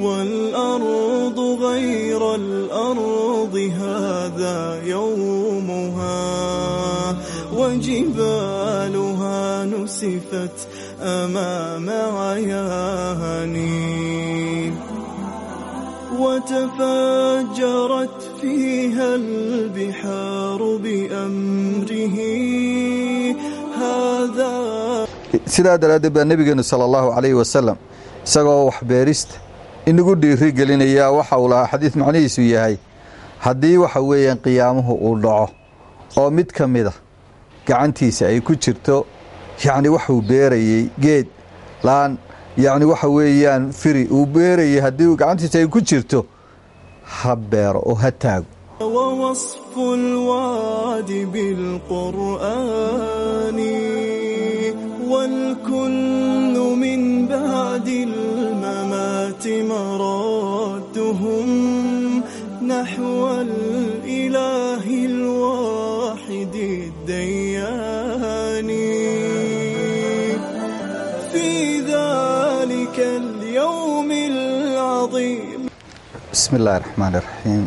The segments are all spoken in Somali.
والأرض غير الأرض هذا يومها وجبالها نسفت أمام عياني وتفجرت فيها البحار بأمره هذا سيدا دراد بان نبينا صلى الله عليه وسلم سقوا وحبيرست inagu dhiiri gelinayaa waxa uu lahaa xadiid macnihiisu yahay haddii waxa weeyaan qiyaamuhu uu dhaco oo mid ka mida gacantiisa ay ku jirto yacni waxuu beerayey geed laan yacni waxa weeyaan firi uu beerayey haddii gacantiisa ay ku jirto ha beero oo ha taago ووصف الوعد بالقرآن نحو الإله الواحد الديان في ذلك اليوم العظيم بسم الله الرحمن الرحيم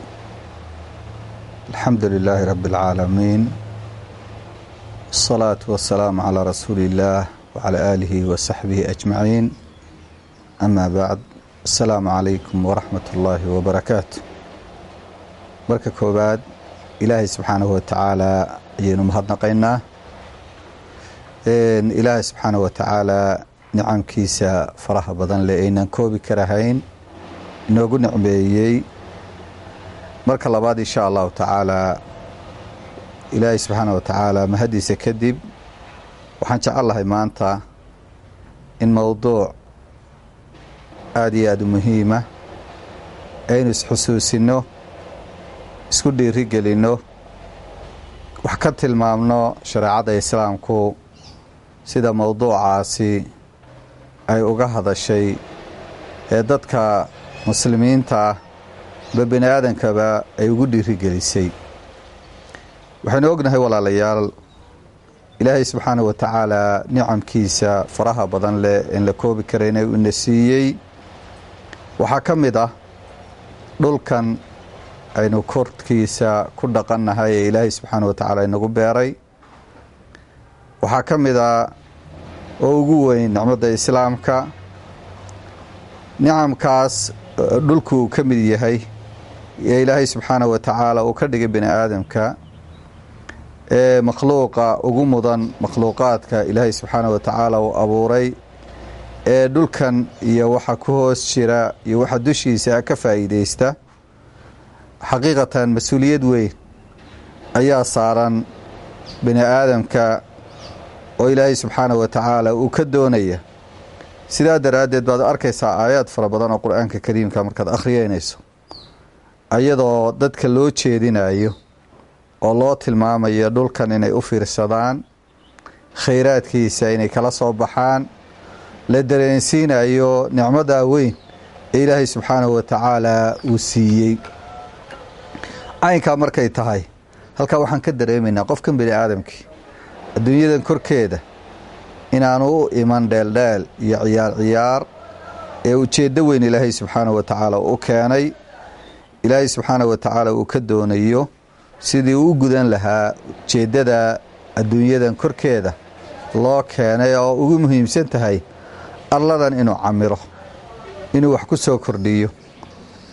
الحمد لله رب العالمين الصلاة والسلام على رسول الله وعلى آله وصحبه أجمعين أما بعد السلام عليكم ورحمة الله وبركاته marka koowaad ilaahay subxaanahu watacaalaa ayaynu mahadnaqaynaa. Ilaahay subxaanahu watacaalaa nicamkiisa faraha badan leh aynan koobi karahayn inoogu nicmeeyey. Marka labaad insha allahu tacaalaa ilaahay subxaanahu watacaalaa mahaddiisa kadib waxaan jecel lahay maanta in mowduuc aada iyo aada u muhiima aynu isxusuusinno isku dhiiri gelinno wax ka tilmaamno shareecadda islaamku sida mowduucaasi ay uga hadashay ee dadka muslimiinta ah ba bani aadankaba ay ugu dhiiri gelisay waxaynu ognahay walaalayaal ilaahay subxaanahu watacaalaa nicamkiisa faraha badan leh een la koobi karayna ina siiyey waxaa ka mid ah dhulkan aynu korkiisa ku dhaqannahay ee ilaahay subxaana watacaala inagu beeray. Waxaa ka mid a oo ugu weyn nicmadda islaamka. Nicamkaas dhulku uu ka mid yahay ee ilaahay subxaana wa tacaala uu ka dhigay bani aadamka ee makhluuqa ugu mudan makhluuqaadka ilaahay subxaana wa tacaala uu abuuray ee dhulkan iyo waxa ku hoos jira iyo waxa dushiisa ka faa'iideysta xaqiiqatan mas'uuliyad weyn ayaa saaran bani aadamka oo ilaahay subxaana wa tacaala uu ka doonaya. Sidaa daraaddeed baad arkaysaa aayaad fara badan oo qur'aanka kariimka markaad akhriyeynayso ayadoo dadka loo jeedinayo oo loo tilmaamayo dhulkan inay u fiirsadaan khayraadkiisa inay kala soo baxaan la dareensiinayo nicmadaa weyn ee ilaahay subxaanahu wa tacaala uu siiyey caynkaa markay tahay. Halkaa waxaan ka dareemaynaa qofkan bani aadamkii adduunyadan korkeeda inaanu u iman dheeldheel iyo ciyaar ciyaar ee ujeeddo weyn ilaahay subxaanahu wa tacaala u keenay. Ilaahay subxaanahu wa tacaala uu ka doonayo sidii uu u gudan lahaa ujeeddada adduunyadan korkeeda loo keenay oo ugu muhiimsan tahay alladan inuu camiro inuu wax ku soo kordhiyo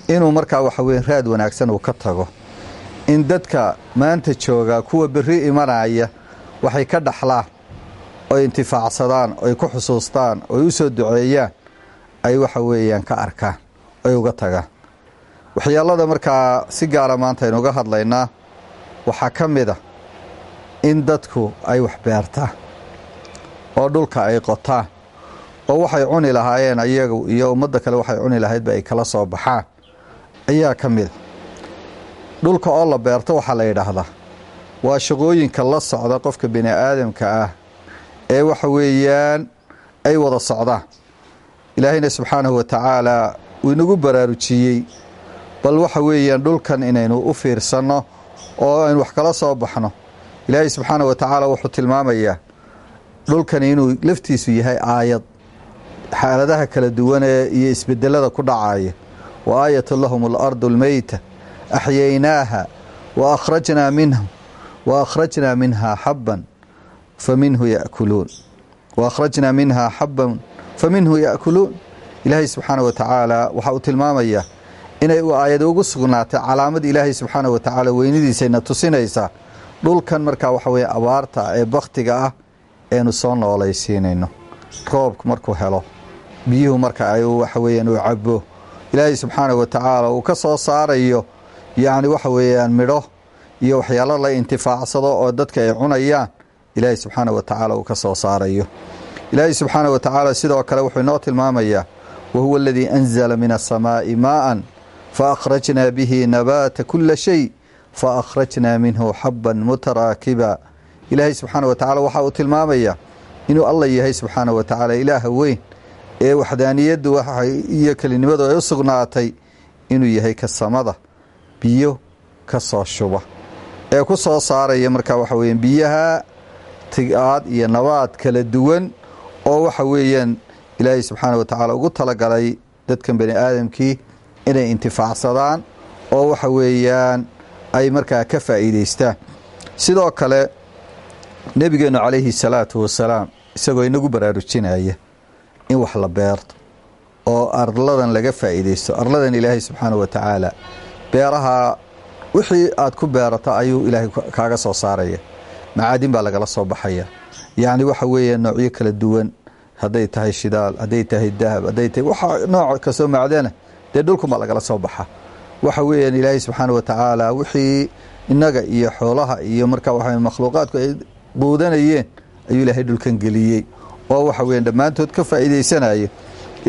inuu markaa waxa weyn raad wanaagsan uu ka tago in dadka maanta jooga kuwa berri imanaya waxay ka dhaxlaan oy intifaacsadaan oy ku xusuustaan oy u soo duceeyaan ay waxa weeyaan ka arkaan oy uga tagaan. Waxyaalada markaa si gaara maanta aynu uga hadlaynaa waxaa ka mid a in dadku ay wax beertaan oo dhulka ay qotaan oo waxay cuni lahaayeen ayagu iyo ummadda kale waxay cuni lahaydba ay kala soo baxaan ayaa ka mid a dhulka oo la beerto waxaa la yidhaahdaa waa shaqooyinka la socda qofka bini aadamka ah ee waxa weeyaan ay wada socdaan. Ilaahayna subxaanahu wa tacaala uu inagu baraarujiyey. Bal waxa weeyaan dhulkan inaynu u fiirsanno oo aynu wax kala soo baxno ilaahay subxaanahu wa tacaala wuxuu tilmaamayaa dhulkani inuu laftiisu yahay aayad. Xaaladaha kala duwanee iyo isbedelada ku dhacaya wa aayatu lahum alardu almeyta axyaynaaha wa akhrajnaa minhu wa akhrajnaa minhaa xabban fa minhu yakuluun wa akhrajnaa minhaa xabban fa minhu ya'kuluun ilaahay subxaana wa tacaala waxa uu tilmaamayaa inay aayad ugu sugnaatay calaamad ilaahay subxaana wa tacaala weynadiisayna tusinaysaa dhulkan markaa waxa weye abaarta ee bakhtiga ah eenu soo noolaysiinayno roobku markuu helo biyuhu marka ay waxa weeyaan ilaahay subxaana wa uu ka soo saarayo yacni waxa weeyaan midho iyo waxyaalo la intifaacsado oo dadka ay cunayaan ilaahay subxaana wa tacaala uu ka soo saarayo. Ilaahay subxaana wa tacaala sidoo kale wuxuu inoo tilmaamayaa wahuwa aladii anzala min asamaa'i maa'an fa akhrajnaa bihi nabaata kula shay fa akhrajnaa minhu xabban mutaraakiba. Ilaahay subxaana wa waxa uu tilmaamayaa inuu alla yahay subxaana wa ilaaha weyn ee waxdaaniyaddu iyo kelinimadu ay u sugnaatay inuu yahay ka samada biyo ka soo shuba. Ee ku soo saaraya markaa waxa weeyaan biyaha tigaad iyo nabaad kala duwan oo waxa weeyaan ilaahay subxaana wa tacaala ugu talagalay dadkan bani aadamkii inay intifaacsadaan oo waxa weeyaan ay markaa ka faa'iidaystaan. Sidoo kale nebigeennu calayhi salaatu wasalaam isagoo inagu baraarujinaya in wax la beerto oo arladan laga faa'iidaysto arladan ilaahay subxaana wa tacaala beeraha wixii aad ku beerato ayuu ilaahay kaaga soo saaraya. Macaadin baa lagala soo baxaya. Yacni waxa weeya noocyo kala duwan. Hadday tahay shidaal hadday tahay dahab hadday tahay waxa nooc kastoo macdana dee dhulkunbaa lagala soo baxa. Waxa weeyaan ilaahay subxaana wa wixii innaga iyo xoolaha iyo markaa waxa makhluuqaadku ay quudanayeen ayuu ilaahay dhulkan geliyey. Oo waxa weeyaan dhammaantood ka faa'iidaysanaya.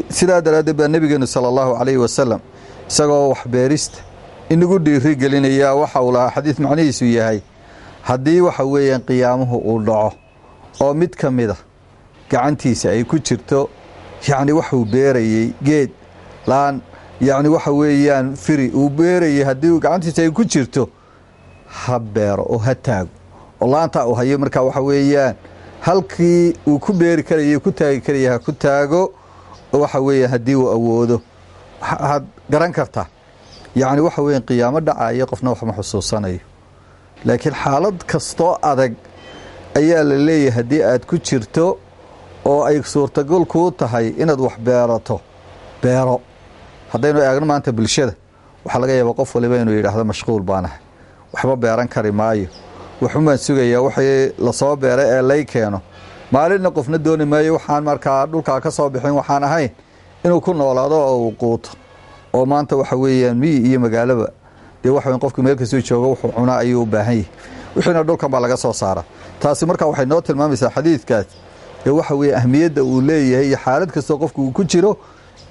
Sidaa daraaddeed baa nebigeenu sala allahu calayhi wasalam isagoo wax beerista inagu dhiiri gelinayaa waxa uu lahaa xadiid macnihiisu yahay haddii waxa weeyaan qiyaamuhu uu dhaco oo mid ka mida gacantiisa ay ku jirto yacni waxuu beerayey geed laan yacni waxa weeyaan firi uu beerayey haddii gacantiisa ay ku jirto ha beero oo ha taago oo laanta uu hayo markaa waxa weeyaan halkii uu ku beeri karaya ku taagi karaya ha ku taago waxa weeyaan haddii uu awoodo. Waxaad garan kartaa yacni waxa weeyaan qiyaamo dhacaya qofna waxma xusuusanayo. Laakiin xaalad kastoo adag ayaa la leeyahay haddii aad ku jirto oo ay suurtagal kuu tahay inaad wax beerato. Beero. Haddaynu eegno maanta bulshada waxaa laga yaabaa qof waliba inuu yidhaahdo mashquul baanahay waxba beeran kari maayo. Waxumaan sugayaa waxii la soo beeray ee lay keeno. Maalinna qofna dooni maayo waxaan markaa dhulkaa ka soo bixin waxaan ahayn inuu ku noolaado oo uu quuto oo maanta waxa weeyaan miyi iyo magaalaba. Dee waxa qofku meel kastuu joogo wuxuu cunaa ayuu u baahan yahay. Wixiina dhulkan baa laga soo saara taasi markaa waxay noo tilmaamaysaa xadiidkaas. Ee waxa weeye ahmiyadda uu leeyahay iyo xaalad kastoo qofku uu ku jiro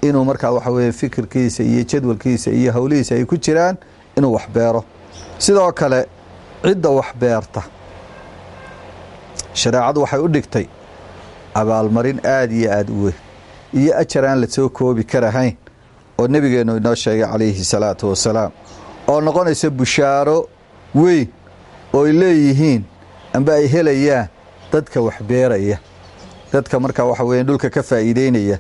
inuu markaa waxa weeye fikirkiisa iyo jadwalkiisa iyo howlihiisa ay ku jiraan inuu wax beero. Sidoo kale cidda wax beerta. Shareecadu waxay u dhigtay abaalmarin aada iyo aada u weyn. Iyo ajar aan la soo koobi karahayn oo nebigeennu inoo sheegay calayhi salaatu wasalaam oo noqonaysa bushaaro weyn oo ay leeyihiin amba ay helayaan dadka wax beeraya dadka markaa waxa weeye dhulka ka faa'iideynaya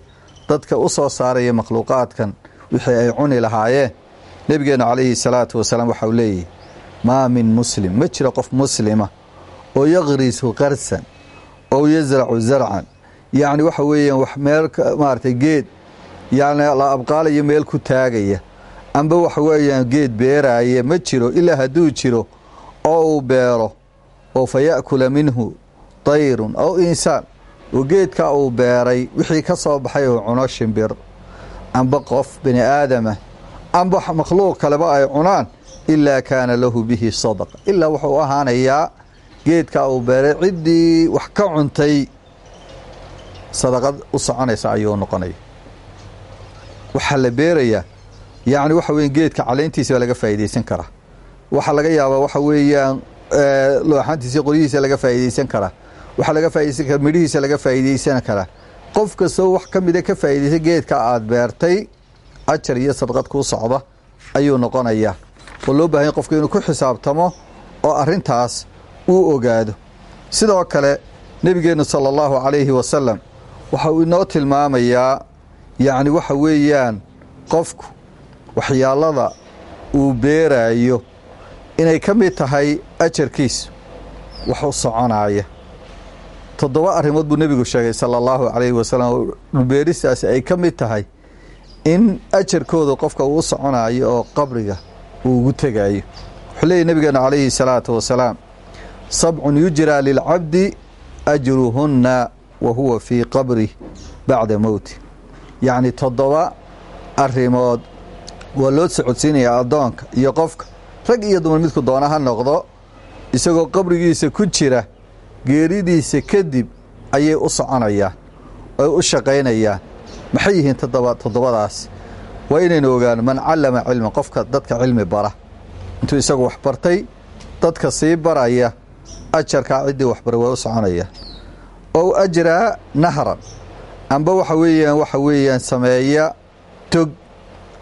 dadka u soo saaraya makhluuqaadkan wixii ay cuni lahaayeen. Nebigeennu calayhi salaatu wasalaam waxa uu leeyahy maa min muslim. Ma jiro qof muslima oo yaqrisu qarsan oo yasracu zarcan. Yacni waxa weeyaan wax meel maaragtay geed yacni la abqaalayo meel ku taagaya. Amba waxa weeyaan geed beeraaya ma jiro ilaa hadduu jiro oo uu beero oo fa ya'kula minhu tayrun aw insaan. Oo geedka uu beeray wixii ka soo baxay uu cuno shimbir. Amba qof bini aadama amba makhluuq kaleba ay cunaan ilaa kaana lahu bihi sadaqa ilaa wuxuu ahaanayaa geedka uu beeray ciddii wax ka cuntay. Sadaqad u soconaysa ayuu noqonaya waxaa la beerayaa yacni waxa weya geedka caleyntiisa baa laga faa'iidaysan karaa waxaa laga yaabaa waxa weeyaan looxantiisa qoryihiisa laga faa'iidaysan karaa waxaa laga faa'idaysan karaa midhihiisa laga faa'iidaysan karaa qof kastoo wax ka mida ka faa'iidaysa geedka aad beertay ajar iyo sadqad kuu socda ayuu noqonayaa oo loo baahanya qofka inuu ku xisaabtamo oo arrintaas uu ogaado. Sidoo kale nebigeennu sala allahu calayhi wasalam waxa uu inoo tilmaamayaa yacni waxa weeyaan qofku waxyaalada uu beeraayo inay ka mid tahay ajarkiisu wax u soconaaya toddoba arrimood buu nebigu sheegay sala allahu calayhi wasalam dhulbeeristaasi ay ka mid tahay in ajarkooda qofka uu u soconaayo oo qabriga uu ugu tegaayo. Wuxuu leeyahy nebigeenu calayhi salaatu wasalaam sabcun yujraa lilcabdi ajruhunna wa huwa fii qabri bacda mowti yacni toddoba arrimood waa loo socodsiinayaa addoonka iyo qofka. Rag iyo dumar midku doona ha noqdo isagoo qabrigiisa ku jira geeridiisa kadib ayay u soconayaan oy u shaqaynayaan. Maxay yihiin toddoba toddobadaas? Waa inaynu ogaano man callama cilman qofka dadka cilmi bara. Intuu isagu wax bartay dadka sii baraya ajarkaa ciddii waxbaray waa u soconayaan ow ajraa nahran amba waxa weeyaan waxa weeyaan sameeya tog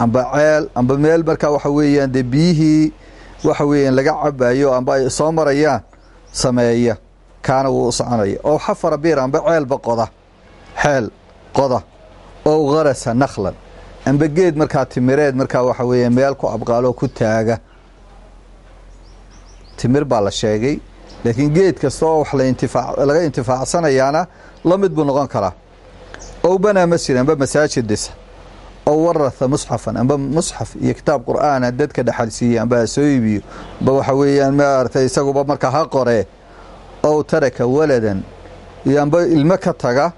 amba ceel amba meel markaa waxa weeyaan dee biyihii waxa weeyaan laga cabayo amba ay soo marayaan sameeya. Kaana wuu u soconaya. Oo xafara biir amba ceelba qoda. Xeel qoda. Oo harasa nakhlan. Amba geed markaa timireed markaa waxa weeya meel ku abqaaloo ku taaga. Timir baa la sheegay. Laakiin geed kasta oo wax laga intifaacsanayaana la mid buu noqon karaa ow banaa masjid amba masaajid dhisa oo waratha musxafan amba musxaf iyo kitaab qur'aana dadka dhexalsiiye amba soo iibiyo amba waxa weeyaan maaragtay isaguba markaa ha qoree ow taraka waladan iyo amba ilmo ka taga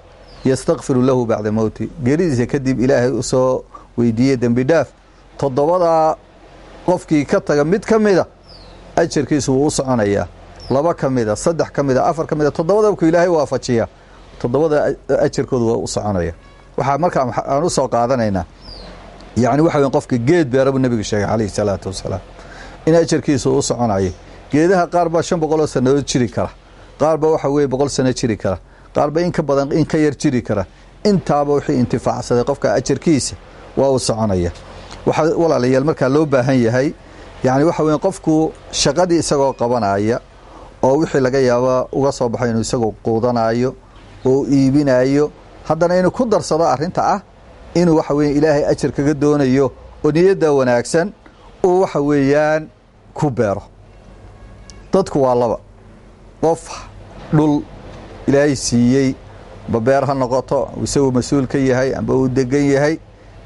yastakfiru lahu bacda mowti geeridiisa kadib ilaahay u soo dembi dhaaf toddobadaa qofkii ka taga mid ka mida ajarkiisu wuu u soconayaa laba ka mida saddex ka mida afar ka mida toddobadabku ilaahay waafajiya toddobada ajarkoodu waa u soconaya. Waxaa markaa aan u qaadanaynaa yacni waxa weyn qofka geed beera buu sheegay calayhi salaatu wasalaam in ajarkiisu u soconayo geedaha qaar baa shan boqoloo sannadood jiri kara. Qaar baa waxa weeye boqol sano jiri kara. Qaar ba in ka badan in ka yar jiri kara. Intaaba wixii intifaacsaday qofka ajarkiisa waa uu soconaya. Waxaa walaalayaal markaa loo baahan yahay yacni waxa weeye qofku shaqadii isagoo qabanaya oo wixii laga yaaba uga soo baxo inuu isagoo quudanayo oo iibinayo haddana inuu ku darsado arrinta ah inuu waxa weeye ilaahay ajar kaga doonayo oo niyadda wanaagsan uu waxa weeyaan ku beero. Dadku waa laba. Qof dhul ilaahay siiyey amba beer ha noqoto isagoo mas'uul ka yahay amba uu degan yahay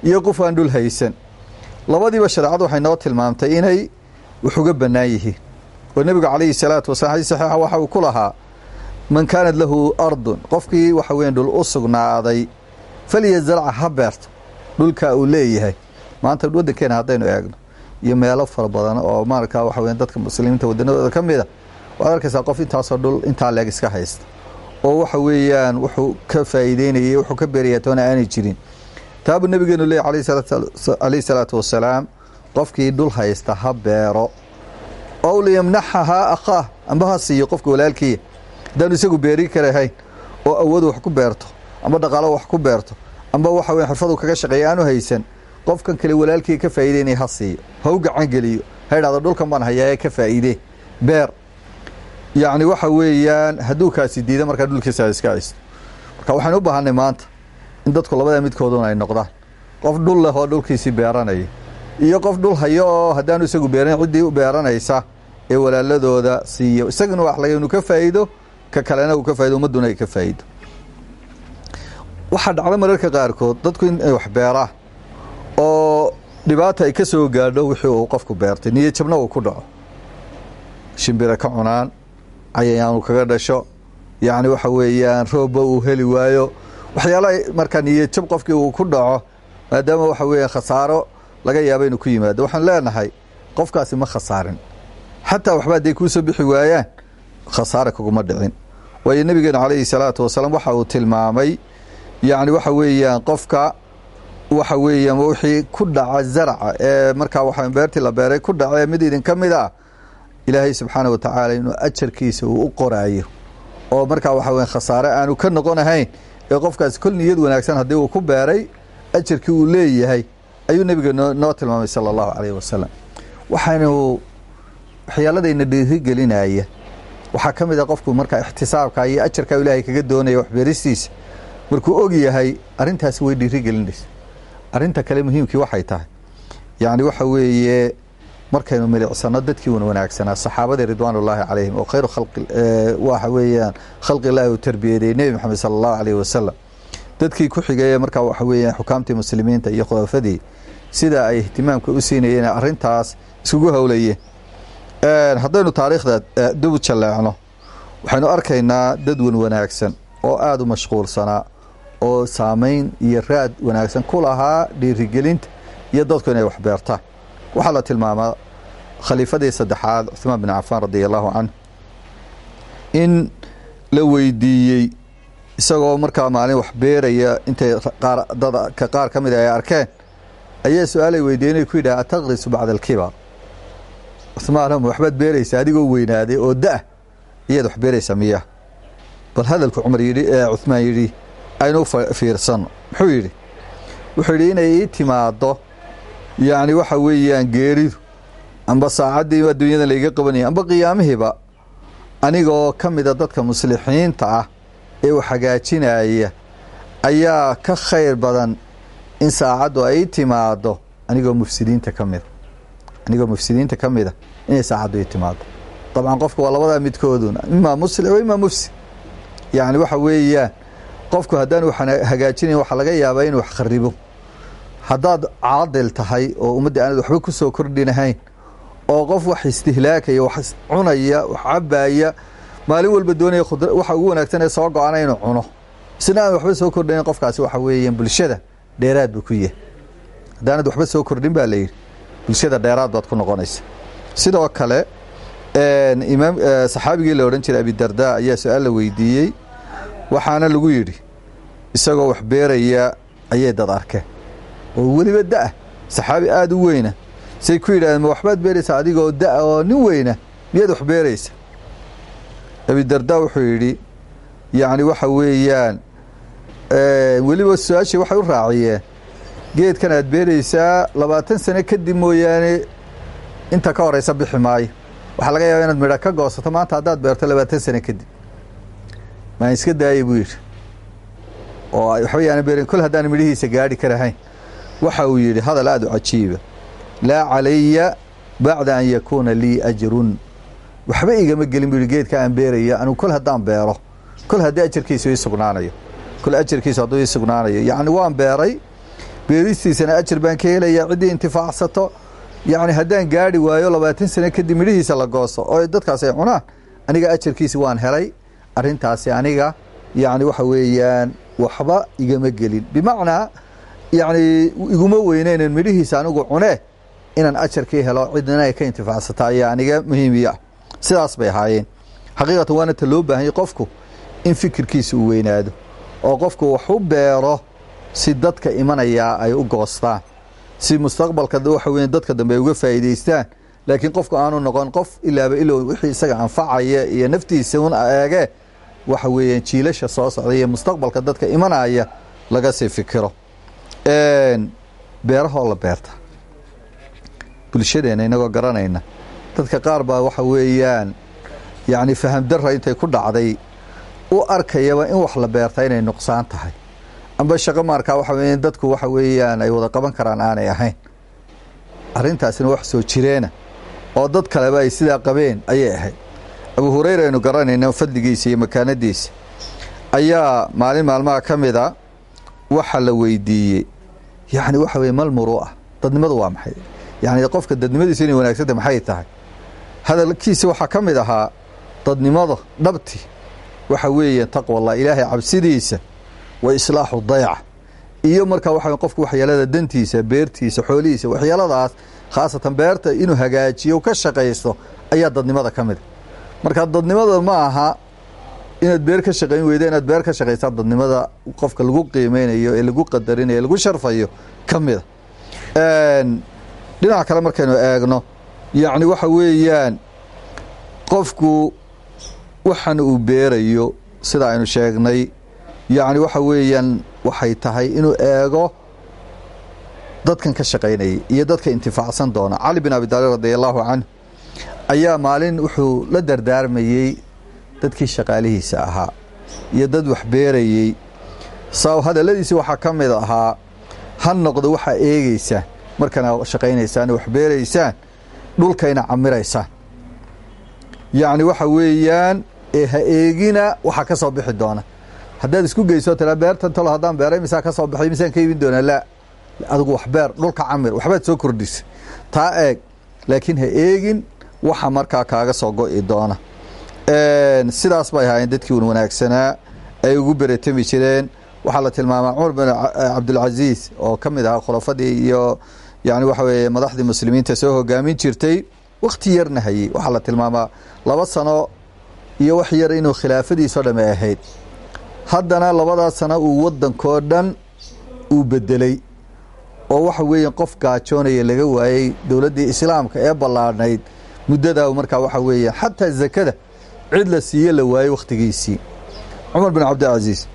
iyo qof aan dhul haysan. Labadiiba shareecadu waxay noo tilmaamtay inay wax uga bannaan yihiin. Oo nebigu calayhi salaatu wasalam xadiis saxiixa waxa uu ku lahaa man kaanat lahu ardun qofkii waxa weyan dhul u sugnaaday falyazarca ha beerto dhulka uu leeyahay. Maanta waddankeena haddaynu eegno iyo meelo fara badan oo markaa waxa weyan dadka muslimiinta waddanadooda ka mida waad arkaysaa qof intaasoo dhul intaa leeg iska haysta oo waxa weeyaan wuxuu ka faa'iideynayay wuxuu ka beerayaa toona aanay jirin. Taabuu nabigeenu leeyay calayhi salaatu wasalaam qofkii dhul haysta ha beero. Ow liyamnaxahaa akhaah amba ha siiyo qofka walaalkiiya haddaanu isagu beeri karahayn oo awoodu wax ku beerto amba dhaqaalo wax ku beerto amba waxa weya xirfadu kaga shaqeeya aanu haysan qofkan kale walaalkii ka faa'iideynaya ha siiyo ha gacan geliyo ha dhulkan baan hayaa ka faa'iidee beer yacni waxa weeyaan hadduu kaasi diida markaa dhulkiisa iska haysto. Marka waxaynu u baahanay maanta in dadku labada midkooduna ay noqdaan. Qof dhul leh oo dhulkiisii beeranaya iyo qof dhul hayo oo haddaanu isagu beeran ciddii u beeranaysa ee walaaladooda siiyo. Isaguna wax laga inuu ka faa'iido ka kalena uu ka faa'ido ummadduna ay ka faa'iido. Waxaa dhacda mararka qaarkood dadku in ay wax beeraan oo dhibaata ay ka soo gaadho wixii uu qofku beertay. Niyo jabna uu ku dhaco. Shimbira ka cunaan cayayaanu kaga dhasho. Yacni waxa weeyaan roobba uu heli waayo. Waxyaalaha markaa niyo jab qofkii uu ku dhaco maadaama waxa weeyaan khasaaro laga yaaba inuu ku yimaado. Waxaan leenahay qofkaasi ma khasaarin. Xataa waxba hadday kuu soo bixi waayaan khasaare kaguma dhicin. Waayo nebigeenu calayhi salaatu wasalaam waxa uu tilmaamay yacni waxa weeyaan qofka waxa weeyaan wixii ku dhaca zarca ee markaa waxa beertii la beeray ku dhaca ee mid idinka mid ah ilaahay subxaana wa tacaala inuu ajarkiisa uu u qoraayo. Oo markaa waxa weya khasaare aanu ka noqonahayn ee qofkaasi kol niyad wanaagsan haddii uu ku beeray ajarkii uu leeyahay ayuu nebiga noo noo tilmaamay sala allahu calayhi wasalam waxaynu waxyaaladayna dhiirigelinaya waxaa ka mid a qofku markaa ixtisaabka iyo ajarka ilaahay kaga doonaya waxbeeristiisa markuu og yahay arrintaasi way dhiirigelinaysa. Arrinta kale muhiimkii waxay tahay. Yacni waxa weeye markaynu milicsano dadkii wan wanaagsanaa saxaabadii ridwaanullaahi calayhim oo khayru khalqi waxa weeyaan khalqilaahi uu tarbiyaday nebi moxamed sala allahu calayhi wasalam dadkii ku xigaya markaa waxa weeyaan xukaamtii muslimiinta iyo khulaafadii sida ay ihtimaamka u siinayeen arrintaas isugu howlayeen haddaynu taariikhda dib u jalleecno waxaynu arkaynaa dad wan wanaagsan oo aada u mashquulsanaa oo saamayn iyo raad wanaagsan ku lahaa dhiirigelinta iyo dadku inay wax beertaan waxaa la tilmaamaa khaliifadii saddexaad cuثmaan bin cafaan radia allahu canhu in la weydiiyey isagoo markaa maalin wax beeraya intay qaar ka mida ay arkeen ayaa su'aalay weydiiyeen inay ku yidhaha ataqrisu bacda alkibar cuثmaan waxbaad beeraysaa adigoo weynaaday oo da'a iyaad wax beeraysaa miya. Bal hadalku cumar yidhi ee cuثmaan yidhi aynu fiirsano muxuu yidhi? Wuxuu yidhi inay ii timaado yacni waxa weeyaan geeridu amba saacaddii adduunyada laiga qabanaya amba qiyaamihiiba anigoo ka mida dadka muslixiinta ah ee u hagaajinaya ayaa ka khayr badan in saacaddu ay timaado anigoo mufsidiinta ka mida anigoo mufsidiinta ka mida inay saacaddu ii timaado. Dabcan qofka waa labadaa midkooduna imaa muslix o imaa mufsid yacni waxa weeyaan qofku haddaanu hagaajinayn waxaa laga yaabaa inuu wax kharibo. Haddaad caadil tahay oo ummaddii aanad waxba ku soo kordhinahayn oo qof wax istihlaakaya wax cunaya wax cabbaaya maalin walba doonaya waxa ugu wanaagsan ee soo go-ana inuu cuno. Isna aan waxba soo kordhinayn qofkaasi waxa weeyaan bulshada dheeraad buu ku yahay. Haddaanad waxba soo kordhin baa layidhi bulshada dheeraad baad ku noqonaysa. Sidoo kale imaam saxaabigii la odhan jiray abidarda ayaa su'aal la weydiiyey. Waxaana lagu yidhi isagoo wax beeraya ayay dad arkeen. Oo weliba da'a saxaabi aada u weyna. Say ku yidhahdeen ma waxbaad beeraysaa adigoo da'a oo nin weyna miyaad wax beeraysa? Abidarda wuxuu yidhi yacni waxa weeyaan weliba su'aashii waxay u raaciyeen geedkan aad beeraysaa labaatan sano kadib mooyaane inta ka horeysa bixi maayo waxaa laga yaaba inaad midha ka goosato maanta haddaad beerto labaatan sano kadib. Maan iska daayay buu yidhi. Oo waxba yaana beerin kol haddaan midhihiisa gaadhi karahayn waxa uu yidhi hadal aada u cajiiba. Laa calaya bacda an yakuuna lii ajrun. Waxba igama gelin buu yidhi geedka aan beeraya anugu kol haddaan beero. Kol haddii ajarkiisu ii sugnaanayo. Kol ajarkiisu hadduu ii sugnaanayo. Yacni waan beeray beeristiisana ajar baan ka helaya ciddii intifaacsato yacni haddaan gaadhi waayo labaatan sano kadib midhihiisa la gooso oo dadkaas ay cunaan aniga ajarkiisi waan helay arrintaasi aniga yacni waxa weeyaan waxba igama gelin. Bimacnaa yacni iguma weyneynen midhihiisa anigu cunee inaan ajarkii helo cidina ay ka intifaacsata ayaa aniga muhiimiya ah. Sidaas bay ahaayeen. Xaqiiqatan waana loo baahanyay qofku in fikirkiisa uu weynaado oo qofku wax beero si dadka imanayaa ay u goostaan. Si mustaqbalka waxa weya dadka dambe ay uga faa'iidaystaan. Laakiin qofku aanu noqon qof ilaaba ilow wixii isaga anfacaya iyo naftiisa un eege waxa weeyaan jiilasha soo socda iyo mustaqbalka dadka imanaya laga sii fikiro. Beerahoo la beerta. Bulshadeena inagoo garanayna. Dadka qaar baa waxa weeyaan yacni faham darra intay ku dhacday u arkayaba in wax la beerta inay nuqsaan tahay amba shaqo maarkaa waxa weya dadku waxa weeyaan ay wada qaban karaan aanay ahayn. Arrintaasina wax soo jireena oo dad kaleba ay sidaa qabeen ayay ahayd. Abu hurayra aynu garanayna fadligiisa iyo makaanadiisa. Ayaa maalin maalmaha ka mida waxa la weydiiyey. Yacni waxa weye malmuru ah. Dadnimadu waa maxay? Yacni qofka dadnimadiisa inay wanaagsanta maxay tahay? Hadalkiisa waxaa ka mid ahaa dadnimada dhabti. Waxa weeye taqwallah ilaahay cabsidiisa wa islaaxu dayca iyo markaa waxa qofku waxyeelada dantiisa beertiisa xoolihiisa waxyeeladaas khaasatan beerta inuu hagaajiyo ka shaqaysto ayaa dadnimada ka mida marka dadnimada ma aha inaad beer ka shaqayn weyda inaad beer ka shaqaysaa dadnimada qofka lagu qiimeynayo ee lagu qadarinayo lagu sharfayo ka mida dhinaca kale markaynu eegno yacni waxa weeyaan qofku waxan uu beerayo sida aynu sheegnay yacni waxa weeyaan waxay tahay inuu eego dadkan ka shaqaynayay iyo dadka intifaacsan doona. Cali bin abi daalib radi allaahu canhu ayaa maalin wuxuu la dardaarmayey dadkii shaqaalihiisa ahaa iyo dad wax beerayey sabab hadalladiisi waxaa ka mid ahaa ha noqdo waxaa eegaysaan markana shaqaynaysaan wax beeraysaan dhulkayna camiraysaan. Yacni waxa weeyaan ee ha eegina waxaa ka soo bixi doona haddaad isku geyso beertan talo haddaan beeray misaa ka soo baxay misaan ka iibin doonaa? Laa adigu wax beer dhulka camir waxbaad soo kordhisa taa eeg laakiin ha eegin waxa markaa kaaga soo go'i doona. Sidaas bay ahaayeen dadkii un wanaagsanaa ay ugu beretami jireen. Waxaa la tilmaamaa cumar bin cabdilcasiis oo ka mid ahaa khulafadii iyo yani waxa weeye madaxdii muslimiinta soo hogaamin jirtay. Wakhti yarna hayey waxaa la tilmaamaa laba sano iyo wax yar inuu khilaafadiisoo dhame ahayd haddana labadaas sano uu wadankoo dhan uu bedelay oo waxa weeye qof gaajoonaya laga waayey dowladdii islaamka ee ballaadhnayd muddadaa markaa waxa weeye xataa zakada cid la siiye la waayey wakhtigiisii cumar bin cabdilcasiis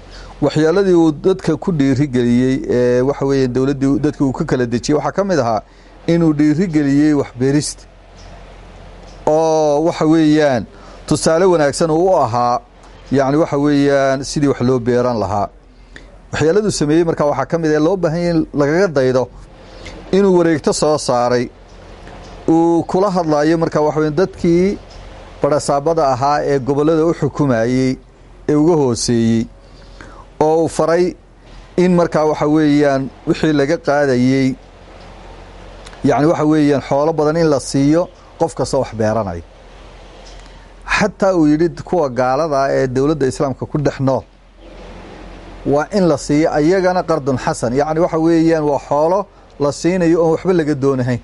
waxyaaladii uu dadka ku dhiirigeliyey ee waxa weeye dowladdii dadkii uu ka kala dejiyey waxaa ka ahaa inuu dhiirigeliyey waxbeerista oo waxa weeyaan tusaale wanaagsan uu ahaa yacni waxa weeyaan sidii wax loo beeran lahaa. Waxyaaladuu sameeyey markaa waxaa ka mid ee loo baahan yahy in lagaga daydo inuu wareegto soo saaray. Uu kula hadlaayo markaa waxa weya dadkii barasaabada ahaa ee gobollada u xukumayey ee uga hooseeyey oo uu faray in markaa waxa weeyaan wixii laga qaadayey yacni waxa weeyaan xoolo badan in la siiyo qof kastoo wax beeranayo xataa uu yidhi kuwa gaaladaa ee dowladda islaamka ku dhex nool. Waa in la siiyo ayagana qardun xasan. Yacni waxa weeyaan waa xoolo la siinayo oon waxba laga doonahayn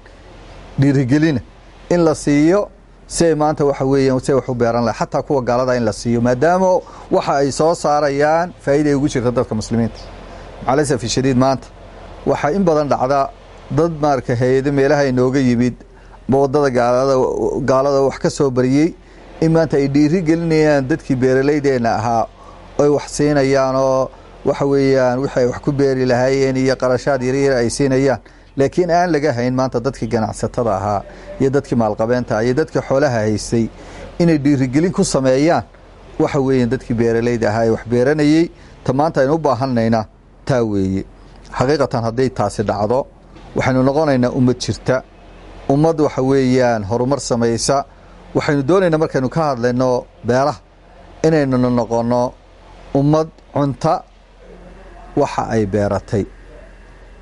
dhiirigelina in la siiyo si ay maanta waxa weeyaan si ay wax u beeran lahay xataa kuwa gaaladaa in la siiyo maadaama waxa ay soo saarayaan faa'iida ay ugu jirta dadka muslimiinta. Macalasafi shadiid maanta waxaa in badan dhacda dad maarka hay'ado meelaha inooga yimid waddada gaalada wax ka soo bariyey in maanta ay dhiiri gelinayaan dadkii beeralaydeenna ahaa ay wax siinayaan oo waxa weeyaan wixii ay wax ku beeri lahaayeen iyo qarashaad yaryar ay siinayaan. Laakiin aan laga hayn maanta dadkii ganacsatada ahaa iyo dadkii maalqabeenta iyo dadkii xoolaha haystay inay dhiirigelin ku sameeyaan waxa weeyaan dadkii beeralayda ahaa ee wax beeranayey ta maanta aynu u baahanayna taa weeye. Xaqiiqatan hadday taasi dhacdo waxaynu noqonaynaa ummad jirta ummad waxa weeyaan horumar samaysa waxaynu doonaynaa markaynu ka hadlayno beeraha inaynu noqonno ummad cunta waxa ay beeratay.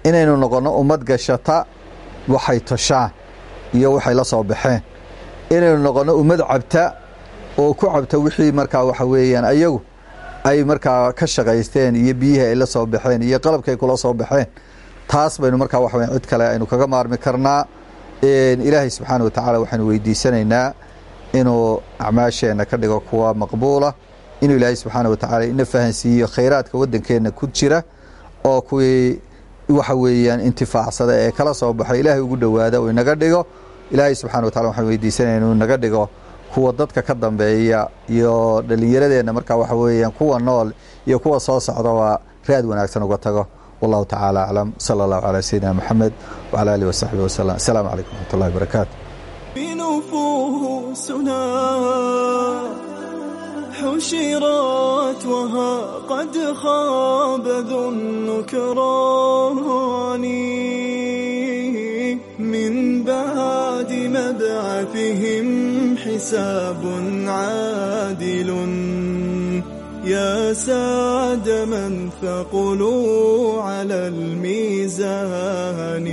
Inaynu noqonno ummad gashata waxay toshaan iyo waxay la soo baxeen. Inaynu noqonno ummad cabta oo ku cabta wixii markaa waxa weeyaan ayagu ay markaa ka shaqaysteen iyo biyihii ay la soo baxeen iyo qalabkay kula soo baxeen. Taas baynu markaa waxa weyan cid kale aynu kaga maarmi karnaa. Ilaahay subxaana wa tacaala waxaynu weydiisanaynaa inuu acmaasheenna ka dhigo kuwa maqbuula inuu ilaahay subxaana wa tacaala ina fahansiiyo khayraadka waddankeenna ku jira oo kuwii waxa weeyaan intifaacsada ee kala soo baxay ilaahay ugu dhowaada uu inaga dhigo. Ilaahay subxana wa waxaan weydiisanaya inuu inaga dhigo kuwa dadka ka dambeeya iyo dhallinyaradeenna markaa waxa weeyaan kuwa nool iyo kuwa soo socdaba raad wanaagsan uga tago. Wallahu tacaala aclam. Sala allahu calaa sayidina moxamed wcala alihi wasaxbihi wasalam assalaamu calaykum wraxmat ullahi شمسنا حشرت وها قد خاب ذو النكران من بعد مبعثهم حساب عادل يا سعد من ثقلوا على الميزان